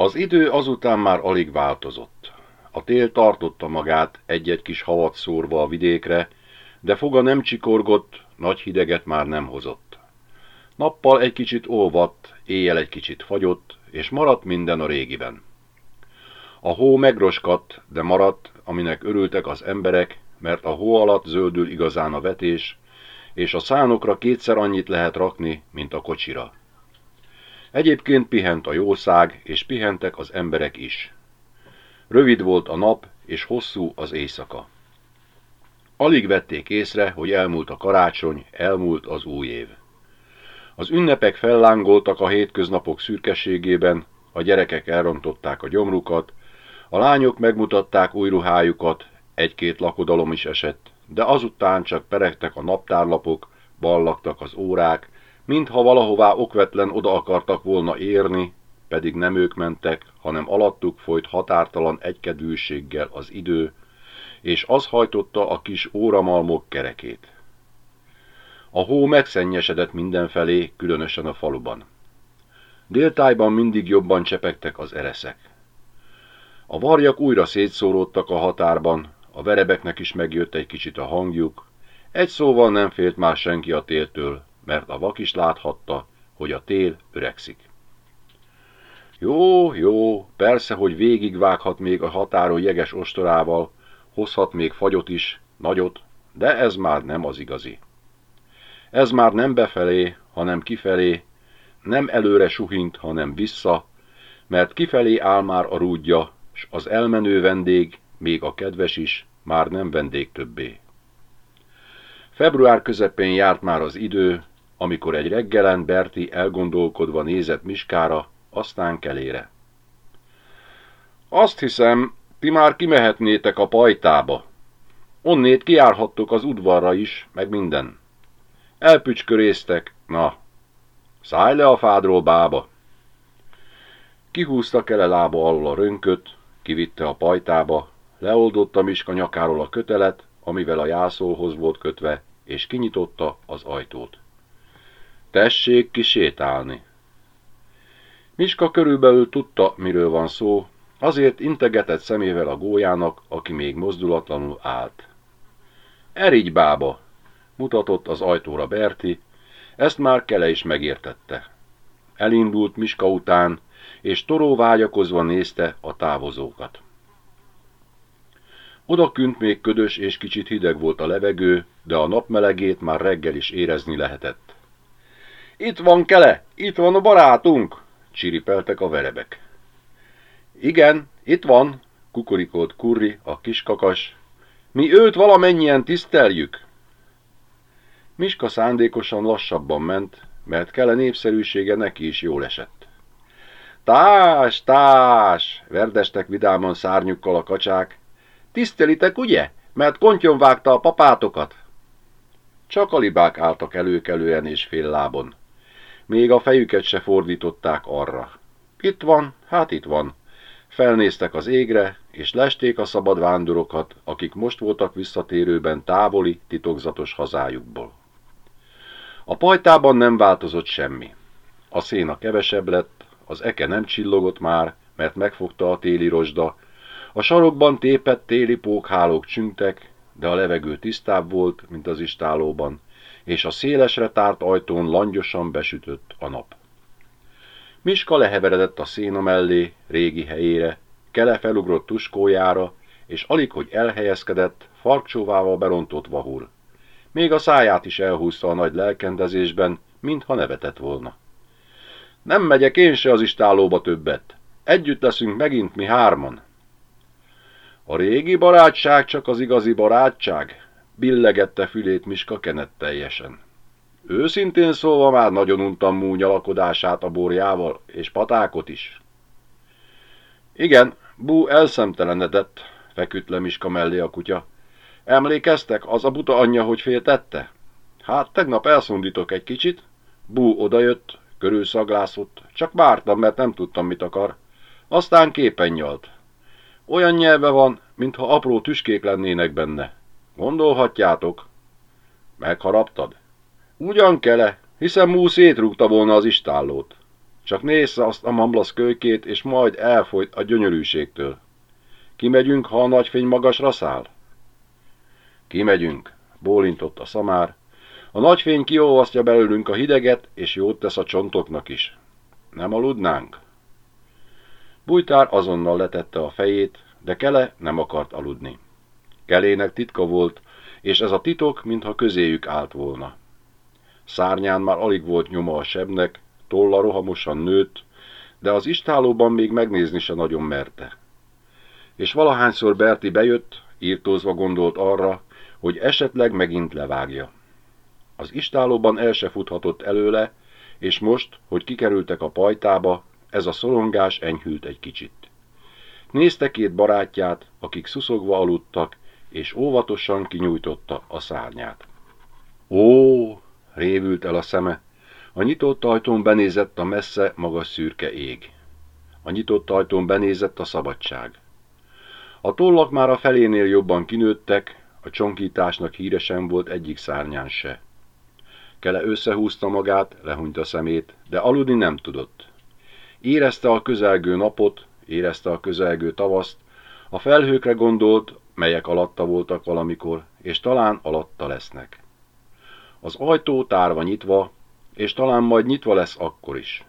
Az idő azután már alig változott. A tél tartotta magát egy-egy kis havat szórva a vidékre, de foga nem csikorgott, nagy hideget már nem hozott. Nappal egy kicsit olvadt, éjjel egy kicsit fagyott, és maradt minden a régiben. A hó megroskadt, de maradt, aminek örültek az emberek, mert a hó alatt zöldül igazán a vetés, és a szánokra kétszer annyit lehet rakni, mint a kocsira. Egyébként pihent a jószág, és pihentek az emberek is. Rövid volt a nap, és hosszú az éjszaka. Alig vették észre, hogy elmúlt a karácsony, elmúlt az új év. Az ünnepek fellángoltak a hétköznapok szürkeségében, a gyerekek elrontották a gyomrukat, a lányok megmutatták új ruhájukat, egy-két lakodalom is esett, de azután csak peregtek a naptárlapok, ballagtak az órák, mintha valahová okvetlen oda akartak volna érni, pedig nem ők mentek, hanem alattuk folyt határtalan egykedvűséggel az idő, és az hajtotta a kis óramalmok kerekét. A hó megszennyesedett mindenfelé, különösen a faluban. Déltájban mindig jobban csepegtek az ereszek. A varjak újra szétszóródtak a határban, a verebeknek is megjött egy kicsit a hangjuk, egy szóval nem félt már senki a téltől, mert a vak is láthatta, hogy a tél öregszik. Jó, jó, persze, hogy végigvághat még a határon jeges ostorával, hozhat még fagyot is, nagyot, de ez már nem az igazi. Ez már nem befelé, hanem kifelé, nem előre suhint, hanem vissza, mert kifelé áll már a rúdja, s az elmenő vendég, még a kedves is, már nem vendég többé. Február közepén járt már az idő, amikor egy reggelen Berti elgondolkodva nézett Miskára, aztán kelére. Azt hiszem, ti már kimehetnétek a pajtába. Onnét kiárhattok az udvarra is, meg minden. Elpücsköréztek, na, szállj le a fádról, bába. Kihúzta kele lába alól a rönköt, kivitte a pajtába, leoldotta Miska nyakáról a kötelet, amivel a jászolhoz volt kötve, és kinyitotta az ajtót. Tessék kisétálni! Miska körülbelül tudta, miről van szó, azért integetett szemével a gólyának, aki még mozdulatlanul állt. Erigy bába! mutatott az ajtóra Berti, ezt már Kele is megértette. Elindult Miska után, és toró vágyakozva nézte a távozókat. Odakünt még ködös és kicsit hideg volt a levegő, de a napmelegét már reggel is érezni lehetett. Itt van Kele, itt van a barátunk, csiripeltek a verebek. Igen, itt van, kukorikolt Kurri, a kiskakas. Mi őt valamennyien tiszteljük. Miska szándékosan lassabban ment, mert Kele népszerűsége neki is jól esett. Tás, tás, verdestek vidáman szárnyukkal a kacsák. Tisztelitek, ugye? Mert kontyon vágta a papátokat. Csak a libák álltak előkelően és fél lábon. Még a fejüket se fordították arra. Itt van, hát itt van. Felnéztek az égre, és lesték a szabad vándorokat, akik most voltak visszatérőben távoli, titokzatos hazájukból. A pajtában nem változott semmi. A széna kevesebb lett, az eke nem csillogott már, mert megfogta a téli rozsda, a sarokban tépett téli pókhálók csüngtek, de a levegő tisztább volt, mint az istálóban, és a szélesre tárt ajtón langyosan besütött a nap. Miska leheveredett a széna mellé, régi helyére, kele felugrott tuskójára, és alig, hogy elhelyezkedett, farkcsóvával berontott vahul. Még a száját is elhúzta a nagy lelkendezésben, mintha nevetett volna. Nem megyek én se az istálóba többet. Együtt leszünk megint mi hárman. A régi barátság csak az igazi barátság, billegette fülét Miska kenetteljesen. Őszintén szólva már nagyon untam mú nyalakodását a borjával, és patákot is. Igen, Bú elszemtelenedett, feküdt le Miska mellé a kutya. Emlékeztek, az a buta anyja, hogy féltette? Hát, tegnap elszundítok egy kicsit. Bú odajött, körülszaglászott, csak vártam, mert nem tudtam, mit akar. Aztán képen nyalt. Olyan nyelve van, mintha apró tüskék lennének benne. Gondolhatjátok. Megharaptad? Ugyan kele, hiszen Mú szétrúgta volna az istállót. Csak nézze azt a mamlasz kölykét, és majd elfolyt a gyönyörűségtől. Kimegyünk, ha a nagyfény magasra száll? Kimegyünk, bólintott a szamár. A nagyfény kiolvasztja belőlünk a hideget, és jót tesz a csontoknak is. Nem aludnánk? Bújtár azonnal letette a fejét, de Kele nem akart aludni. Kelének titka volt, és ez a titok, mintha közéjük állt volna. Szárnyán már alig volt nyoma a sebnek, tolla rohamosan nőtt, de az istálóban még megnézni se nagyon merte. És valahányszor Berti bejött, írtózva gondolt arra, hogy esetleg megint levágja. Az istálóban el se futhatott előle, és most, hogy kikerültek a pajtába, ez a szorongás enyhült egy kicsit. Nézte két barátját, akik szuszogva aludtak, és óvatosan kinyújtotta a szárnyát. Ó, révült el a szeme, a nyitott ajtón benézett a messze, magas szürke ég. A nyitott ajtón benézett a szabadság. A tollak már a felénél jobban kinőttek, a csonkításnak híresen volt egyik szárnyán se. Kele összehúzta magát, lehunyt a szemét, de aludni nem tudott. Érezte a közelgő napot, érezte a közelgő tavaszt, a felhőkre gondolt, melyek alatta voltak valamikor, és talán alatta lesznek. Az ajtó tárva nyitva, és talán majd nyitva lesz akkor is.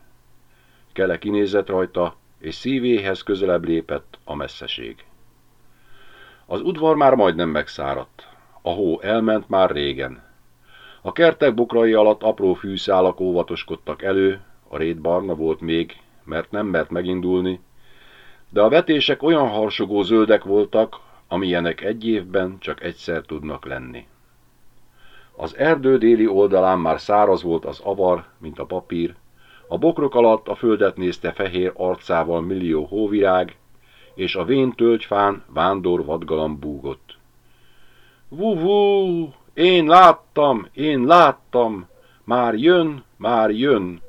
Kele kinézett rajta, és szívéhez közelebb lépett a messzeség. Az udvar már majdnem megszáradt. A hó elment már régen. A kertek bokrai alatt apró fűszálak óvatoskodtak elő, a rét barna volt még, mert nem mert megindulni, de a vetések olyan harsogó zöldek voltak, amilyenek egy évben csak egyszer tudnak lenni. Az erdő déli oldalán már száraz volt az avar, mint a papír, a bokrok alatt a földet nézte fehér arcával millió hóvirág, és a vén tölgyfán vándor vadgalam búgott. Vú-vú, én láttam, én láttam, már jön, már jön.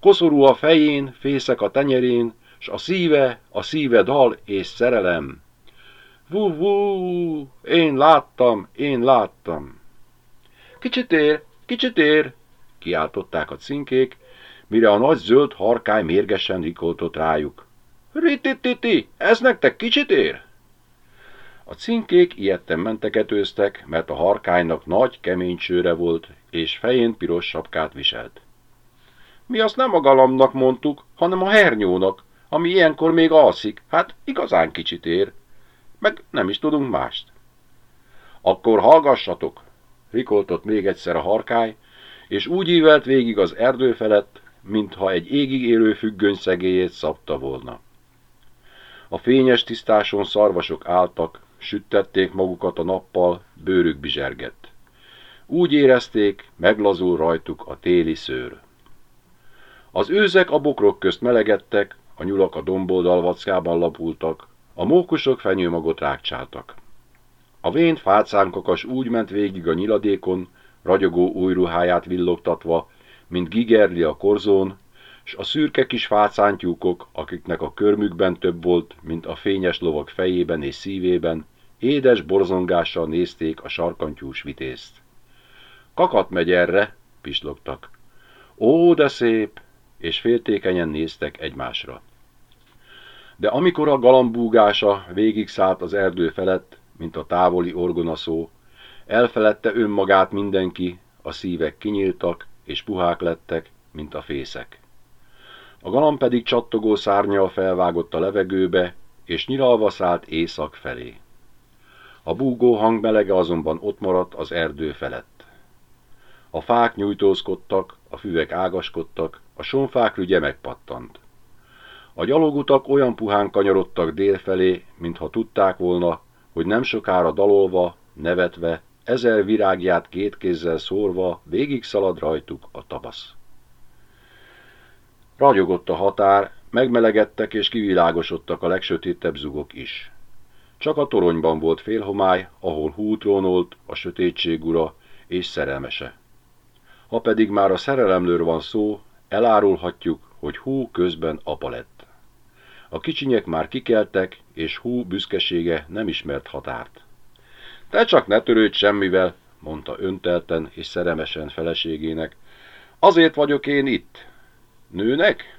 Koszorú a fején, fészek a tenyerén, s a szíve, a szíve dal és szerelem. Vú-vú, én láttam, én láttam. Kicsit ér, kicsit ér, kiáltották a cinkék, mire a nagy zöld harkály mérgesen rikoltott rájuk. Ritititi, ez nektek kicsit ér? A cinkék ilyetten menteketőztek, mert a harkánynak nagy, kemény csőre volt, és fején piros sapkát viselt. Mi azt nem a galamnak mondtuk, hanem a hernyónak, ami ilyenkor még alszik, hát igazán kicsit ér. Meg nem is tudunk mást. Akkor hallgassatok, rikoltott még egyszer a harkály, és úgy ívelt végig az erdő felett, mintha egy égig érő függöny szegélyét szabta volna. A fényes tisztáson szarvasok álltak, süttették magukat a nappal, bőrük bizsergett. Úgy érezték, meglazul rajtuk a téli szőr. Az őzek a bokrok közt melegedtek, a nyulak a domboldal vackában lapultak, a mókusok fenyőmagot rákcsáltak. A vén fácánkakas úgy ment végig a nyiladékon, ragyogó új ruháját villogtatva, mint Gigerli a korzón, s a szürke kis fácántyúkok, akiknek a körmükben több volt, mint a fényes lovak fejében és szívében, édes borzongással nézték a sarkantyús vitézt. Kakat megy erre, pislogtak. Ó, de szép! És féltékenyen néztek egymásra. De amikor a galambúgása végig szállt az erdő felett, mint a távoli orgonaszó, elfeledte önmagát mindenki, a szívek kinyíltak, és puhák lettek, mint a fészek. A galamb pedig csattogó szárnyal felvágott a levegőbe, és nyiralva szállt észak felé. A búgó hang melege azonban ott maradt az erdő felett. A fák nyújtózkodtak, a füvek ágaskodtak, a sonfák rügye megpattant. A gyalogutak olyan puhán kanyarodtak délfelé, mintha tudták volna, hogy nem sokára dalolva, nevetve, ezer virágját két kézzel szórva végig szalad rajtuk a tabasz. Ragyogott a határ, megmelegedtek és kivilágosodtak a legsötétebb zugok is. Csak a toronyban volt félhomály, ahol hú trónolt, a sötétség ura és szerelmese. Ha pedig már a szerelemlőr van szó, elárulhatjuk, hogy hú közben apa lett. A kicsinyek már kikeltek, és hú büszkesége nem ismert határt. Te csak ne törődj semmivel, mondta öntelten és szeremesen feleségének. Azért vagyok én itt. Nőnek?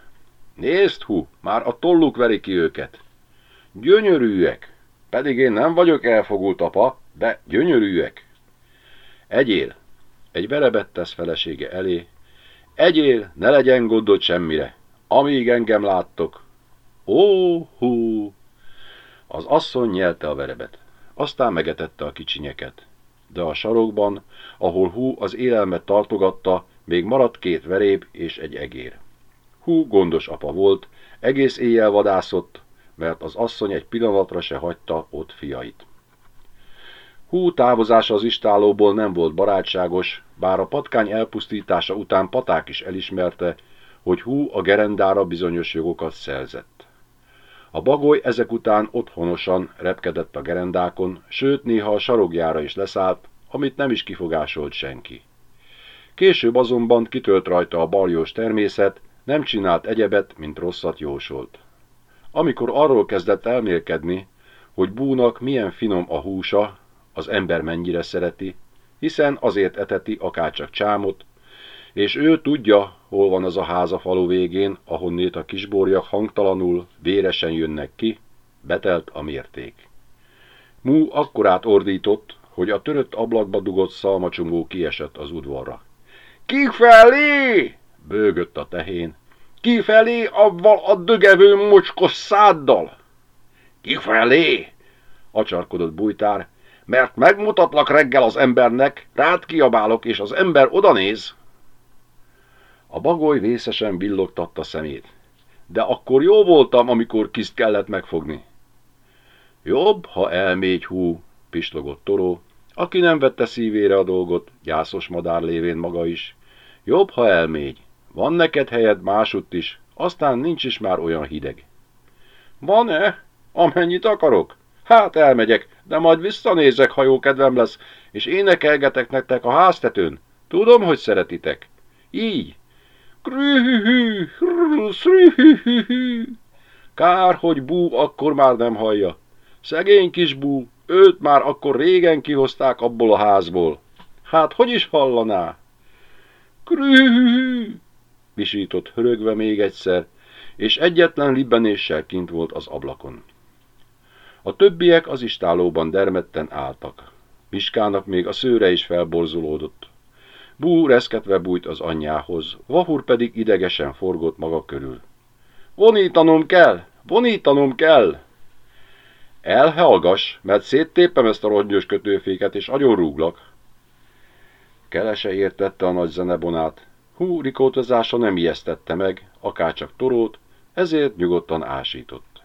Nézd, hú, már a tolluk veri ki őket. Gyönyörűek, pedig én nem vagyok elfogult apa, de gyönyörűek. Egyél, egy verebet tesz felesége elé. Egyél, ne legyen gondod semmire, amíg engem láttok. Ó, hú! Az asszony nyelte a verebet, aztán megetette a kicsinyeket. De a sarokban, ahol hú az élelmet tartogatta, még maradt két veréb és egy egér. Hú gondos apa volt, egész éjjel vadászott, mert az asszony egy pillanatra se hagyta ott fiait. Hú távozása az istálóból nem volt barátságos, bár a patkány elpusztítása után Paták is elismerte, hogy Hú a gerendára bizonyos jogokat szerzett. A bagoly ezek után otthonosan repkedett a gerendákon, sőt néha a sarogjára is leszállt, amit nem is kifogásolt senki. Később azonban kitölt rajta a baljós természet, nem csinált egyebet, mint rosszat jósolt. Amikor arról kezdett elmélkedni, hogy búnak milyen finom a húsa, az ember mennyire szereti, hiszen azért eteti akárcsak csámot, és ő tudja, hol van az a ház a falu végén, ahonnét a kisborjak hangtalanul, véresen jönnek ki, betelt a mérték. Mú akkorát ordított, hogy a törött ablakba dugott szalmacsongó kiesett az udvarra. Kifelé! bőgött a tehén. Kifelé avval a dögevő mocskos száddal! Kifelé! acsarkodott bújtár, mert megmutatlak reggel az embernek, rád kiabálok, és az ember odanéz. A bagoly vészesen villogtatta szemét. De akkor jó voltam, amikor kiszt kellett megfogni. Jobb, ha elmégy hú, pislogott Toró, aki nem vette szívére a dolgot, gyászos madár lévén maga is. Jobb, ha elmégy. Van neked helyed másutt is, aztán nincs is már olyan hideg. Van-e? Amennyit akarok? Hát elmegyek, de majd visszanézek, ha jó kedvem lesz, és énekelgetek nektek a háztetőn. Tudom, hogy szeretitek. Így. Krühühü, Kár, hogy bú akkor már nem hallja. Szegény kis bú, őt már akkor régen kihozták abból a házból. Hát hogy is hallaná? Krühühü, visított hörögve még egyszer, és egyetlen libbenéssel kint volt az ablakon. A többiek az istálóban dermedten álltak. Miskának még a szőre is felborzolódott. Bú reszketve bújt az anyjához, Vahur pedig idegesen forgott maga körül. Vonítanom kell! Vonítanom kell! Elhallgass, mert széttépem ezt a rongyos kötőféket, és rúglak. Kelese értette a nagy zenebonát. Hú rikótozása nem ijesztette meg, akárcsak torót, ezért nyugodtan ásított.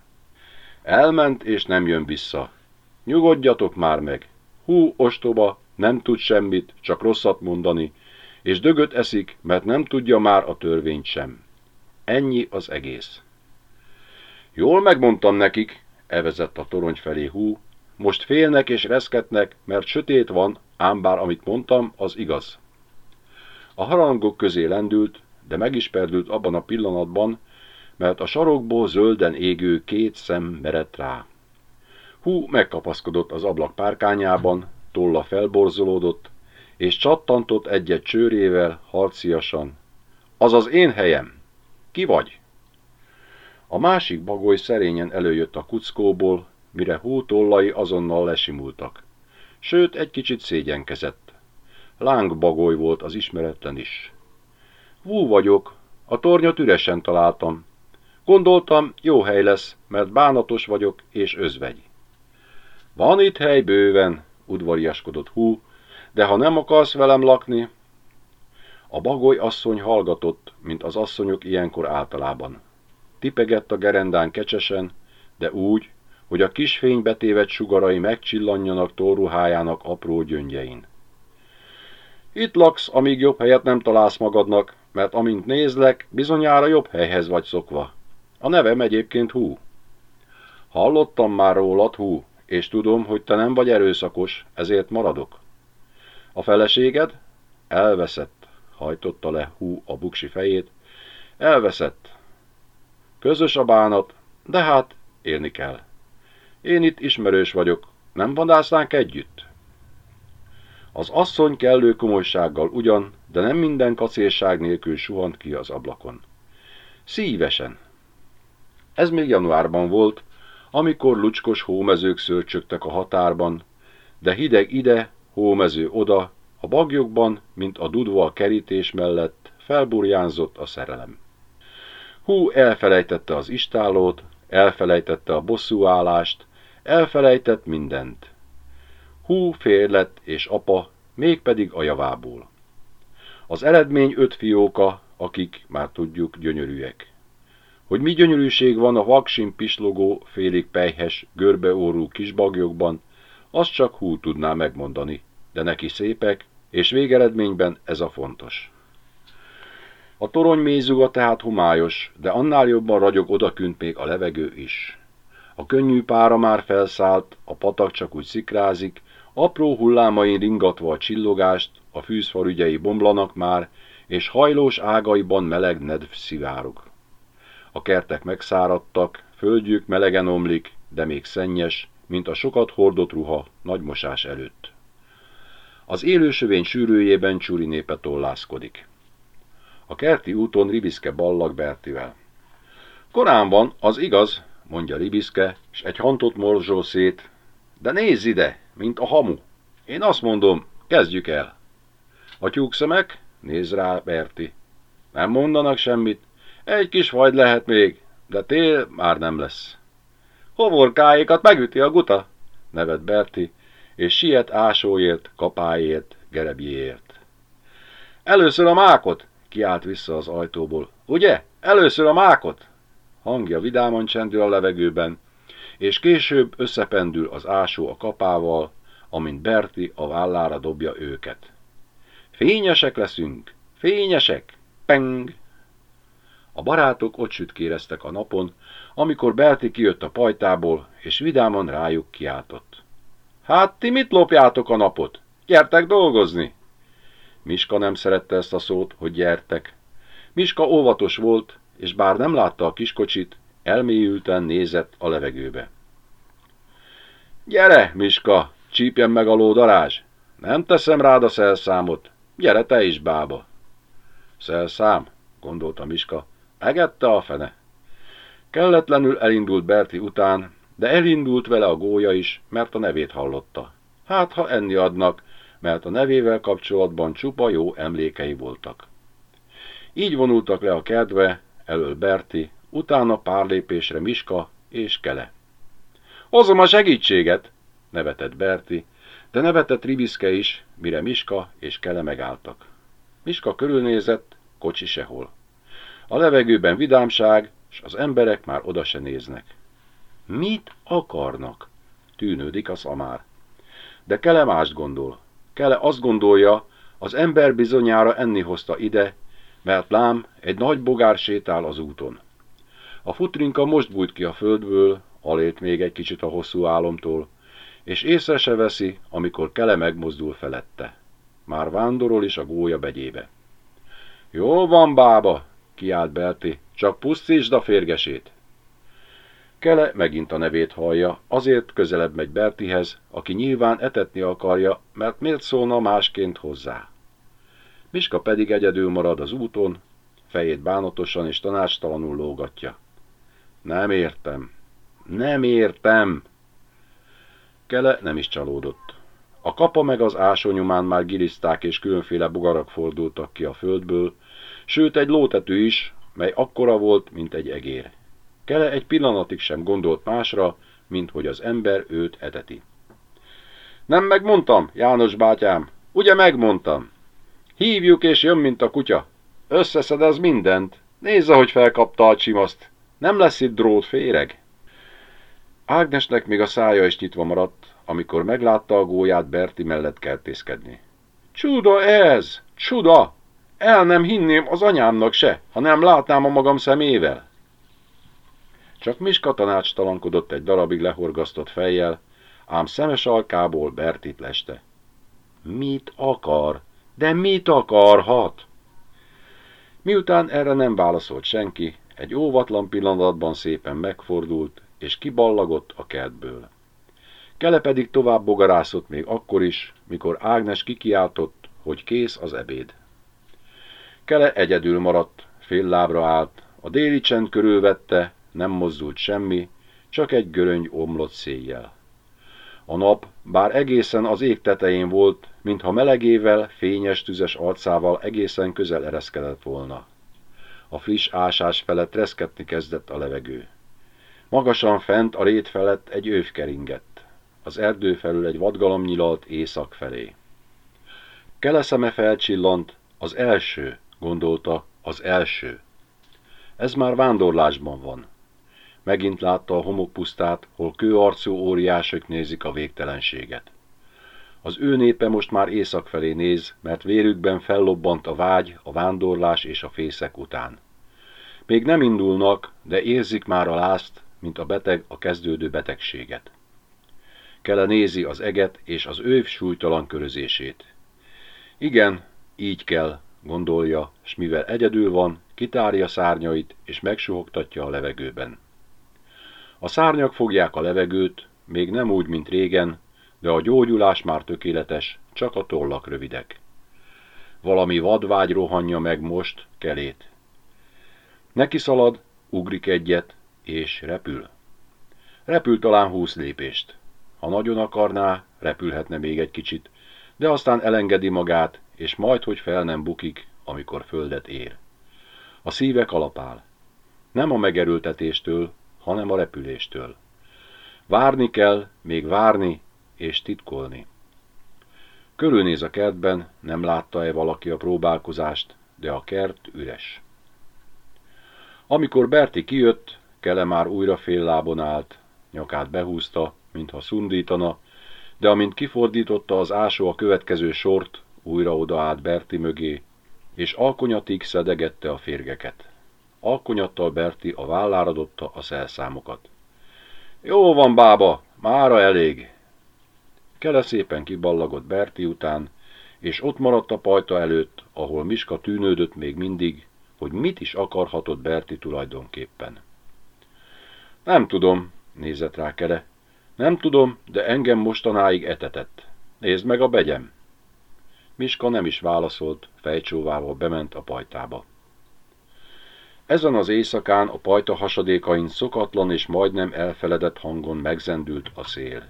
Elment és nem jön vissza. Nyugodjatok már meg. Hú, ostoba, nem tud semmit, csak rosszat mondani, és dögöt eszik, mert nem tudja már a törvényt sem. Ennyi az egész. Jól megmondtam nekik, evezett a torony felé hú, most félnek és reszketnek, mert sötét van, ám bár amit mondtam, az igaz. A harangok közé lendült, de meg is perdült abban a pillanatban, mert a sarokból zölden égő két szem merett rá. Hú megkapaszkodott az ablak párkányában, tolla felborzolódott, és csattantott egyet csőrével, harciasan. Az az én helyem! Ki vagy? A másik bagoly szerényen előjött a kuckóból, mire hú tollai azonnal lesimultak. Sőt, egy kicsit szégyenkezett. Lángbagoly volt az ismeretlen is. Hú vagyok, a tornyot üresen találtam, Gondoltam, jó hely lesz, mert bánatos vagyok és özvegy. Van itt hely bőven, udvariaskodott hú, de ha nem akarsz velem lakni... A bagoly asszony hallgatott, mint az asszonyok ilyenkor általában. Tipegett a gerendán kecsesen, de úgy, hogy a kis fénybetévet sugarai megcsillanjanak tórruhájának apró gyöngyein. Itt laksz, amíg jobb helyet nem találsz magadnak, mert amint nézlek, bizonyára jobb helyhez vagy szokva. A nevem egyébként Hú. Hallottam már rólad, Hú, és tudom, hogy te nem vagy erőszakos, ezért maradok. A feleséged? Elveszett, hajtotta le Hú a buksi fejét. Elveszett. Közös a bánat, de hát élni kell. Én itt ismerős vagyok, nem vadásznánk együtt? Az asszony kellő komolysággal ugyan, de nem minden kacérság nélkül suhant ki az ablakon. Szívesen, Ez még januárban volt, amikor lucskos hómezők szörcsögtek a határban, de hideg ide, hómező oda, a bagyokban, mint a dudva a kerítés mellett, felburjánzott a szerelem. Hú elfelejtette az istálót, elfelejtette a bosszúállást, elfelejtett mindent. Hú fér lett és apa, mégpedig a javából. Az eredmény öt fióka, akik, már tudjuk, gyönyörűek. Hogy mi gyönyörűség van a vaksin pislogó, félig pejhes, görbeórú kisbagyokban, azt csak hú tudná megmondani, de neki szépek, és végeredményben ez a fontos. A torony mézuga tehát homályos, de annál jobban ragyog odakünt még a levegő is. A könnyű pára már felszállt, a patak csak úgy szikrázik, apró hullámain ringatva a csillogást, a fűzfarügyei bomlanak már, és hajlós ágaiban meleg nedv szivárog. A kertek megszáradtak, földjük melegen omlik, de még szennyes, mint a sokat hordott ruha nagy mosás előtt. Az élősövény sűrűjében csúri népe tollászkodik. A kerti úton Ribiszke ballag Bertivel. Korán van, az igaz, mondja Ribiszke, és egy hantot morzsol szét. De nézz ide, mint a hamu. Én azt mondom, kezdjük el. A tyúkszemek? Néz rá Berti. Nem mondanak semmit. Egy kis fajd lehet még, de tél már nem lesz. Hovorkáékat megüti a guta, nevet Berti, és siet ásóért, kapáért, gerebjéért. Először a mákot, kiált vissza az ajtóból. Ugye? Először a mákot! Hangja vidáman csendül a levegőben, és később összependül az ásó a kapával, amint Berti a vállára dobja őket. Fényesek leszünk! Fényesek! Peng! A barátok ott sütkéreztek a napon, amikor Berti kijött a pajtából, és vidáman rájuk kiáltott. Hát ti mit lopjátok a napot? Gyertek dolgozni! Miska nem szerette ezt a szót, hogy gyertek. Miska óvatos volt, és bár nem látta a kiskocsit, elmélyülten nézett a levegőbe. Gyere, Miska, csípjen meg a lódarázs! Nem teszem rád a szelszámot. Gyere te is, bába! Szelszám, gondolta Miska, megette a fene. Kelletlenül elindult Berti után, de elindult vele a gólya is, mert a nevét hallotta. Hát, ha enni adnak, mert a nevével kapcsolatban csupa jó emlékei voltak. Így vonultak le a kedve, elől Berti, utána pár lépésre Miska és Kele. Hozom a segítséget, nevetett Berti, de nevetett Ribiszke is, mire Miska és Kele megálltak. Miska körülnézett, kocsi sehol. A levegőben vidámság, és az emberek már oda se néznek. Mit akarnak? Tűnődik a szamár. De Kele mást gondol. Kele azt gondolja, az ember bizonyára enni hozta ide, mert lám, egy nagy bogár sétál az úton. A futrinka most bújt ki a földből, alélt még egy kicsit a hosszú álomtól, és észre se veszi, amikor Kele megmozdul felette. Már vándorol is a gólya begyébe. Jól van, bába, kiált Berti, csak pusztítsd a férgesét. Kele megint a nevét hallja, azért közelebb megy Bertihez, aki nyilván etetni akarja, mert miért szólna másként hozzá. Miska pedig egyedül marad az úton, fejét bánatosan és tanácstalanul lógatja. Nem értem. Nem értem. Kele nem is csalódott. A kapa meg az ásonyumán már giliszták és különféle bogarak fordultak ki a földből, sőt egy lótető is, mely akkora volt, mint egy egér. Kele egy pillanatig sem gondolt másra, mint hogy az ember őt eteti. Nem megmondtam, János bátyám, ugye megmondtam? Hívjuk és jön, mint a kutya. Összeszedez mindent. Nézze, hogy felkapta a csimaszt. Nem lesz itt drót féreg? Ágnesnek még a szája is nyitva maradt, amikor meglátta a gólyát Berti mellett kertészkedni. Csuda ez! Csuda! El nem hinném az anyámnak se, ha nem látnám a magam szemével. Csak Miska tanácstalankodott egy darabig lehorgasztott fejjel, ám szemes alkából Bertit leste. Mit akar? De mit akarhat? Miután erre nem válaszolt senki, egy óvatlan pillanatban szépen megfordult, és kiballagott a kertből. Kele pedig tovább bogarászott még akkor is, mikor Ágnes kikiáltott, hogy kész az ebéd. Kele egyedül maradt, fél lábra állt, a déli csend körülvette, nem mozdult semmi, csak egy göröngy omlott széjjel. A nap, bár egészen az ég tetején volt, mintha melegével, fényes, tüzes arcával egészen közel ereszkedett volna. A friss ásás felett reszketni kezdett a levegő. Magasan fent a rét felett egy őv keringett. Az erdő felül egy vadgalom nyilalt észak felé. Keleszeme felcsillant, az első, gondolta, az első. Ez már vándorlásban van. Megint látta a homokpusztát, hol kőarcú óriások nézik a végtelenséget. Az ő népe most már észak felé néz, mert vérükben fellobbant a vágy, a vándorlás és a fészek után. Még nem indulnak, de érzik már a lázt, mint a beteg a kezdődő betegséget. Kele nézi az eget és az őv súlytalan körözését. Igen, így kell, gondolja, s mivel egyedül van, kitárja szárnyait és megsuhogtatja a levegőben. A szárnyak fogják a levegőt, még nem úgy, mint régen, de a gyógyulás már tökéletes, csak a tollak rövidek. Valami vadvágy rohanja meg most kelét. Neki szalad, ugrik egyet, és repül. Repül talán húsz lépést. Ha nagyon akarná, repülhetne még egy kicsit, de aztán elengedi magát, és majd, hogy fel nem bukik, amikor földet ér. A szíve kalapál. Nem a megerőltetéstől, hanem a repüléstől. Várni kell, még várni és titkolni. Körülnéz a kertben, nem látta-e valaki a próbálkozást, de a kert üres. Amikor Berti kijött, Kele már újra fél lábon állt, nyakát behúzta, mintha szundítana, de amint kifordította az ásó a következő sort, újra odaállt Berti mögé, és alkonyatig szedegette a férgeket. Alkonyattal Berti a vállára dobta a szelszámokat. Jó van, bába, mára elég. Kele szépen kiballagott Berti után, és ott maradt a pajta előtt, ahol Miska tűnődött még mindig, hogy mit is akarhatott Berti tulajdonképpen. Nem tudom, nézett rá Kele. Nem tudom, de engem mostanáig etetett. Nézd meg a begyem. Miska nem is válaszolt, fejcsóvával bement a pajtába. Ezen az éjszakán a pajta hasadékain szokatlan és majdnem elfeledett hangon megzendült a szél.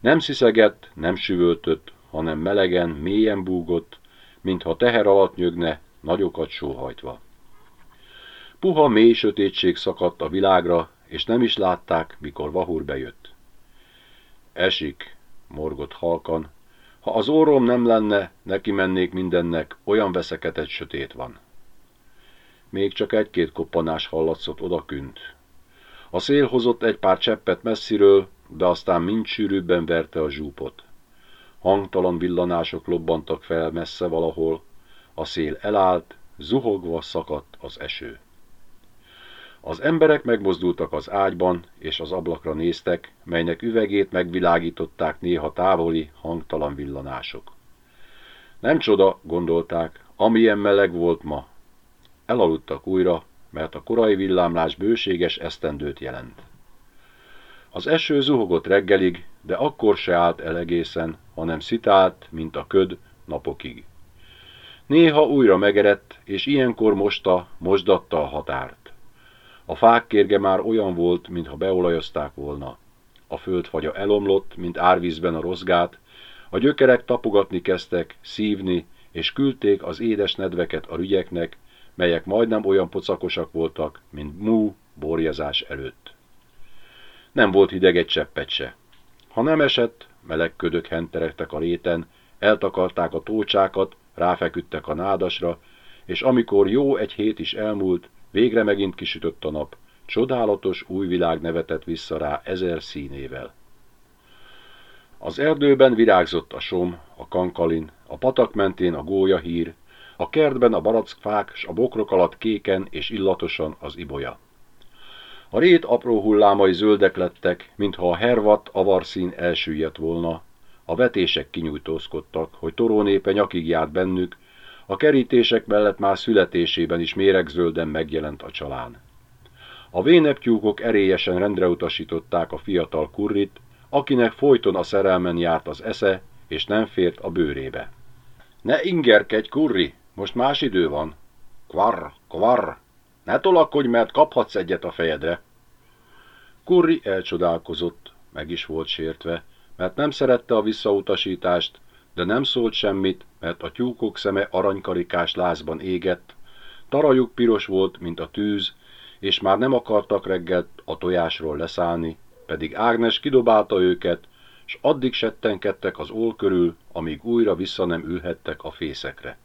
Nem sziszegett, nem süvöltött, hanem melegen, mélyen búgott, mintha teher alatt nyögne, nagyokat sóhajtva. Puha mély sötétség szakadt a világra, és nem is látták, mikor Vahur bejött. Esik, morgott halkan, ha az orrom nem lenne, neki mennék mindennek, olyan veszekedett sötét van. Még csak egy-két koppanás hallatszott odakünt. A szél hozott egy pár cseppet messziről, de aztán mind sűrűbben verte a zsúpot. Hangtalan villanások lobbantak fel messze valahol, a szél elállt, zuhogva szakadt az eső. Az emberek megmozdultak az ágyban, és az ablakra néztek, melynek üvegét megvilágították néha távoli, hangtalan villanások. Nem csoda, gondolták, amilyen meleg volt ma. Elaludtak újra, mert a korai villámlás bőséges esztendőt jelent. Az eső zuhogott reggelig, de akkor se állt el egészen, hanem szitált, mint a köd, napokig. Néha újra megerett, és ilyenkor mosta, mosdatta a határt. A fák kérge már olyan volt, mintha beolajozták volna. A földfagya elomlott, mint árvízben a rozgát, a gyökerek tapogatni kezdtek, szívni, és küldték az édes nedveket a rügyeknek, melyek majdnem olyan pocakosak voltak, mint mú borjazás előtt. Nem volt hideg egy cseppet se. Ha nem esett, meleg ködök henteregtek a réten, eltakarták a tócsákat, ráfeküdtek a nádasra, és amikor jó egy hét is elmúlt, Végre megint kisütött a nap, csodálatos új világ nevetett vissza rá ezer színével. Az erdőben virágzott a som, a kankalin, a patak mentén a gólya hír, a kertben a barackfák, s a bokrok alatt kéken és illatosan az ibolya. A rét apró hullámai zöldek lettek, mintha a hervat avarszín elsüllyedt volna, a vetések kinyújtózkodtak, hogy torónépe nyakig járt bennük, a kerítések mellett már születésében is méregzölden megjelent a csalán. A véneptyúkok erélyesen rendre utasították a fiatal kurrit, akinek folyton a szerelmen járt az esze, és nem fért a bőrébe. Ne ingerkedj, kurri, most más idő van. Kvar, kvar, ne tolakodj, mert kaphatsz egyet a fejedre. Kurri elcsodálkozott, meg is volt sértve, mert nem szerette a visszautasítást, de nem szólt semmit, mert a tyúkok szeme aranykarikás lázban égett, tarajuk piros volt, mint a tűz, és már nem akartak reggelt a tojásról leszállni, pedig Ágnes kidobálta őket, s addig settenkedtek az ól körül, amíg újra vissza nem ülhettek a fészekre.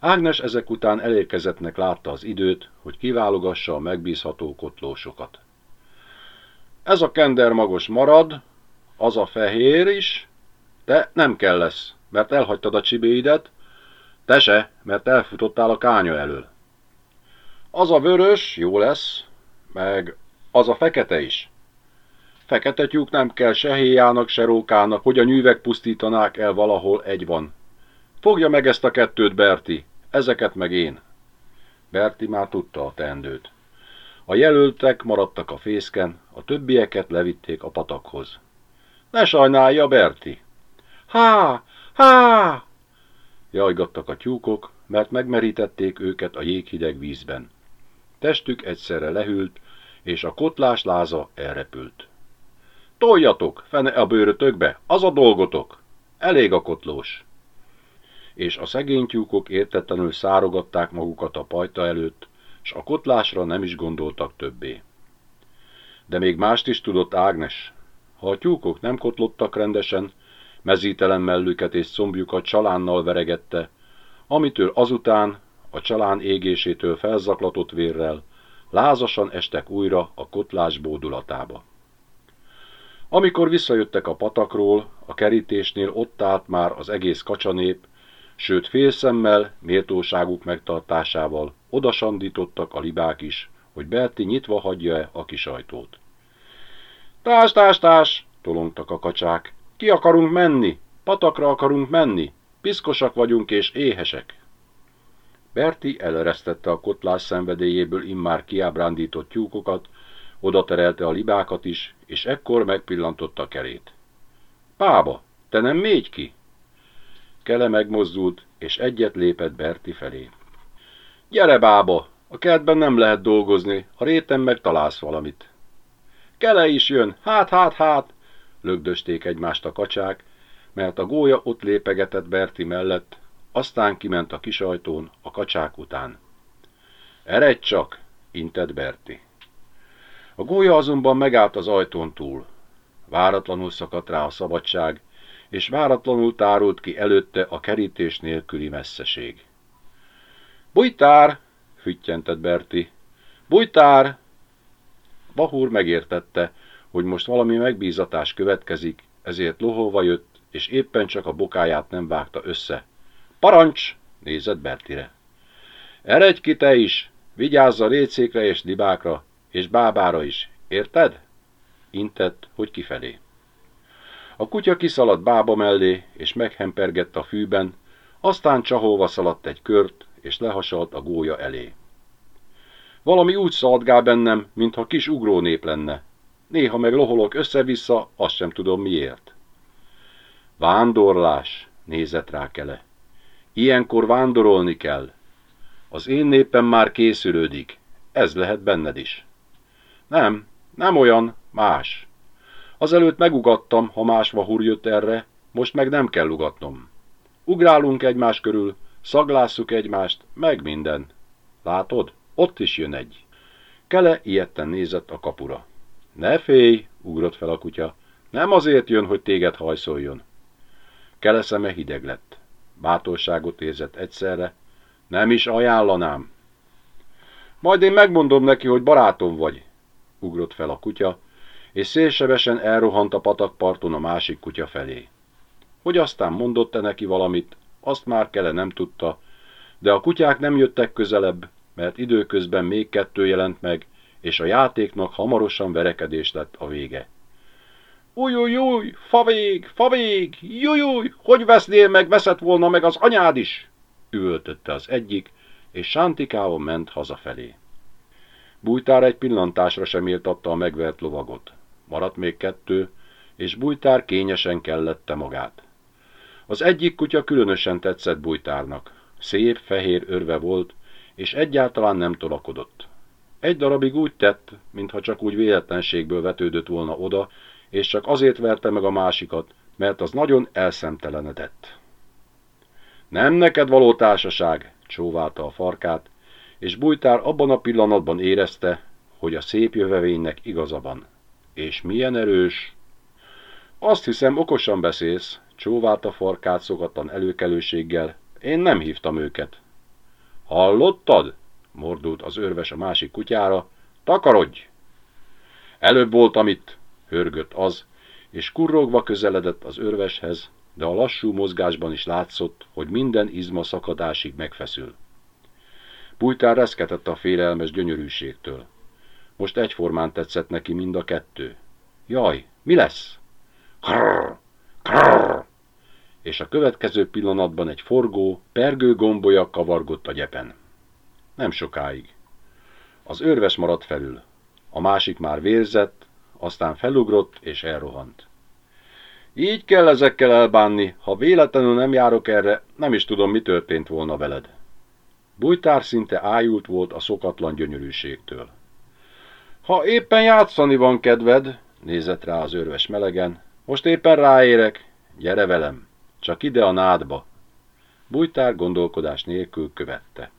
Ágnes ezek után elérkezettnek látta az időt, hogy kiválogassa a megbízható kotlósokat. Ez a kender magos marad, az a fehér is, de nem kell lesz, mert elhagytad a csibéidet, te se, mert elfutottál a kánya elől. Az a vörös jó lesz, meg az a fekete is. Fekete tyúk nem kell se héjának, se rókának, hogy a nyűvek pusztítanák el valahol egy van. Fogja meg ezt a kettőt, Berti, ezeket meg én. Berti már tudta a teendőt. A jelöltek maradtak a fészken, a többieket levitték a patakhoz. Ne sajnálja, Berti! Há! Há! Jajgattak a tyúkok, mert megmerítették őket a jéghideg vízben. Testük egyszerre lehűlt, és a kotlás láza elrepült. Toljatok, fene a bőrötökbe, az a dolgotok! Elég a kotlós! És a szegény tyúkok értetlenül szárogatták magukat a pajta előtt, s a kotlásra nem is gondoltak többé. De még mást is tudott Ágnes. Ha a tyúkok nem kotlottak rendesen, mezítelen mellüket és szombjukat csalánnal veregette, amitől azután, a csalán égésétől felzaklatott vérrel, lázasan estek újra a kotlás bódulatába. Amikor visszajöttek a patakról, a kerítésnél ott állt már az egész kacsanép, sőt félszemmel, méltóságuk megtartásával odasandítottak a libák is, hogy Berti nyitva hagyja-e a kis ajtót. Tás, tás, tás, tolongtak a kacsák. Ki akarunk menni? Patakra akarunk menni? Piszkosak vagyunk és éhesek. Berti eleresztette a kotlás szenvedélyéből immár kiábrándított tyúkokat, oda terelte a libákat is, és ekkor megpillantotta kerét. Pába, te nem mégy ki? Kele megmozdult, és egyet lépett Berti felé. Gyere, bába, a kertben nem lehet dolgozni, a réten meg találsz valamit. Kele is jön, hát, hát, hát, lögdösték egymást a kacsák, mert a gólya ott lépegetett Berti mellett, aztán kiment a kisajtón a kacsák után. Eredj csak, intett Berti. A gólya azonban megállt az ajtón túl. Váratlanul szakadt rá a szabadság, és váratlanul tárult ki előtte a kerítés nélküli messzeség. Bújtár! füttyentett Berti. Bújtár! Bahúr megértette, hogy most valami megbízatás következik, ezért lohova jött, és éppen csak a bokáját nem vágta össze. Parancs! nézett Bertire. Eredj ki te is! Vigyázz a récékre és libákra, és bábára is, érted? Intett, hogy kifelé. A kutya kiszaladt bába mellé, és meghempergett a fűben, aztán csaholva szaladt egy kört, és lehasalt a gólya elé. Valami úgy szaladgál bennem, mintha kis ugrónép lenne. Néha meg loholok össze-vissza, azt sem tudom miért. Vándorlás, nézett rá kele. Ilyenkor vándorolni kell. Az én népem már készülődik, ez lehet benned is. Nem, nem olyan, más. Azelőtt megugattam, ha más vahúr jött erre, most meg nem kell ugatnom. Ugrálunk egymás körül, szaglásszuk egymást, meg minden. Látod? Ott is jön egy. Kele ilyetten nézett a kapura. Ne félj, ugrott fel a kutya. Nem azért jön, hogy téged hajszoljon. Kele szeme hideg lett. Bátorságot érzett egyszerre. Nem is ajánlanám. Majd én megmondom neki, hogy barátom vagy, ugrott fel a kutya, és szélsebesen elrohant a patakparton a másik kutya felé. Hogy aztán mondott-e neki valamit, azt már Kele nem tudta, de a kutyák nem jöttek közelebb, mert időközben még kettő jelent meg, és a játéknak hamarosan verekedés lett a vége. Ujjujjuj, favég, favég, jujjuj, hogy vesznél meg, veszett volna meg az anyád is! üvöltötte az egyik, és sántikával ment hazafelé. Bújtár egy pillantásra sem méltatta a megvert lovagot. Maradt még kettő, és Bújtár kényesen kellette magát. Az egyik kutya különösen tetszett Bújtárnak. Szép, fehér örve volt, és egyáltalán nem tolakodott. Egy darabig úgy tett, mintha csak úgy véletlenségből vetődött volna oda, és csak azért verte meg a másikat, mert az nagyon elszemtelenedett. Nem neked való társaság, csóválta a farkát, és Bújtár abban a pillanatban érezte, hogy a szép jövevénynek igaza. És milyen erős! Azt hiszem, okosan beszélsz, csóválta farkát szokatlan előkelőséggel. Én nem hívtam őket. Hallottad? Mordult az örves a másik kutyára. Takarodj! Előbb voltam itt, hörgött az, és kurrogva közeledett az örveshez, de a lassú mozgásban is látszott, hogy minden izma szakadásig megfeszül. Bújtár reszketett a félelmes gyönyörűségtől. Most egyformán tetszett neki mind a kettő. Jaj, mi lesz? Krrr, krrr, és a következő pillanatban egy forgó, pergő gombolya kavargott a gyepen. Nem sokáig. Az őrves maradt felül. A másik már vérzett, aztán felugrott és elrohant. Így kell ezekkel elbánni, ha véletlenül nem járok erre, nem is tudom, mi történt volna veled. Bújtár szinte ájult volt a szokatlan gyönyörűségtől. Ha éppen játszani van kedved, nézett rá az őrves melegen, most éppen ráérek, gyere velem, csak ide a nádba. Bújtár gondolkodás nélkül követte.